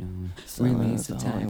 no. Release the time.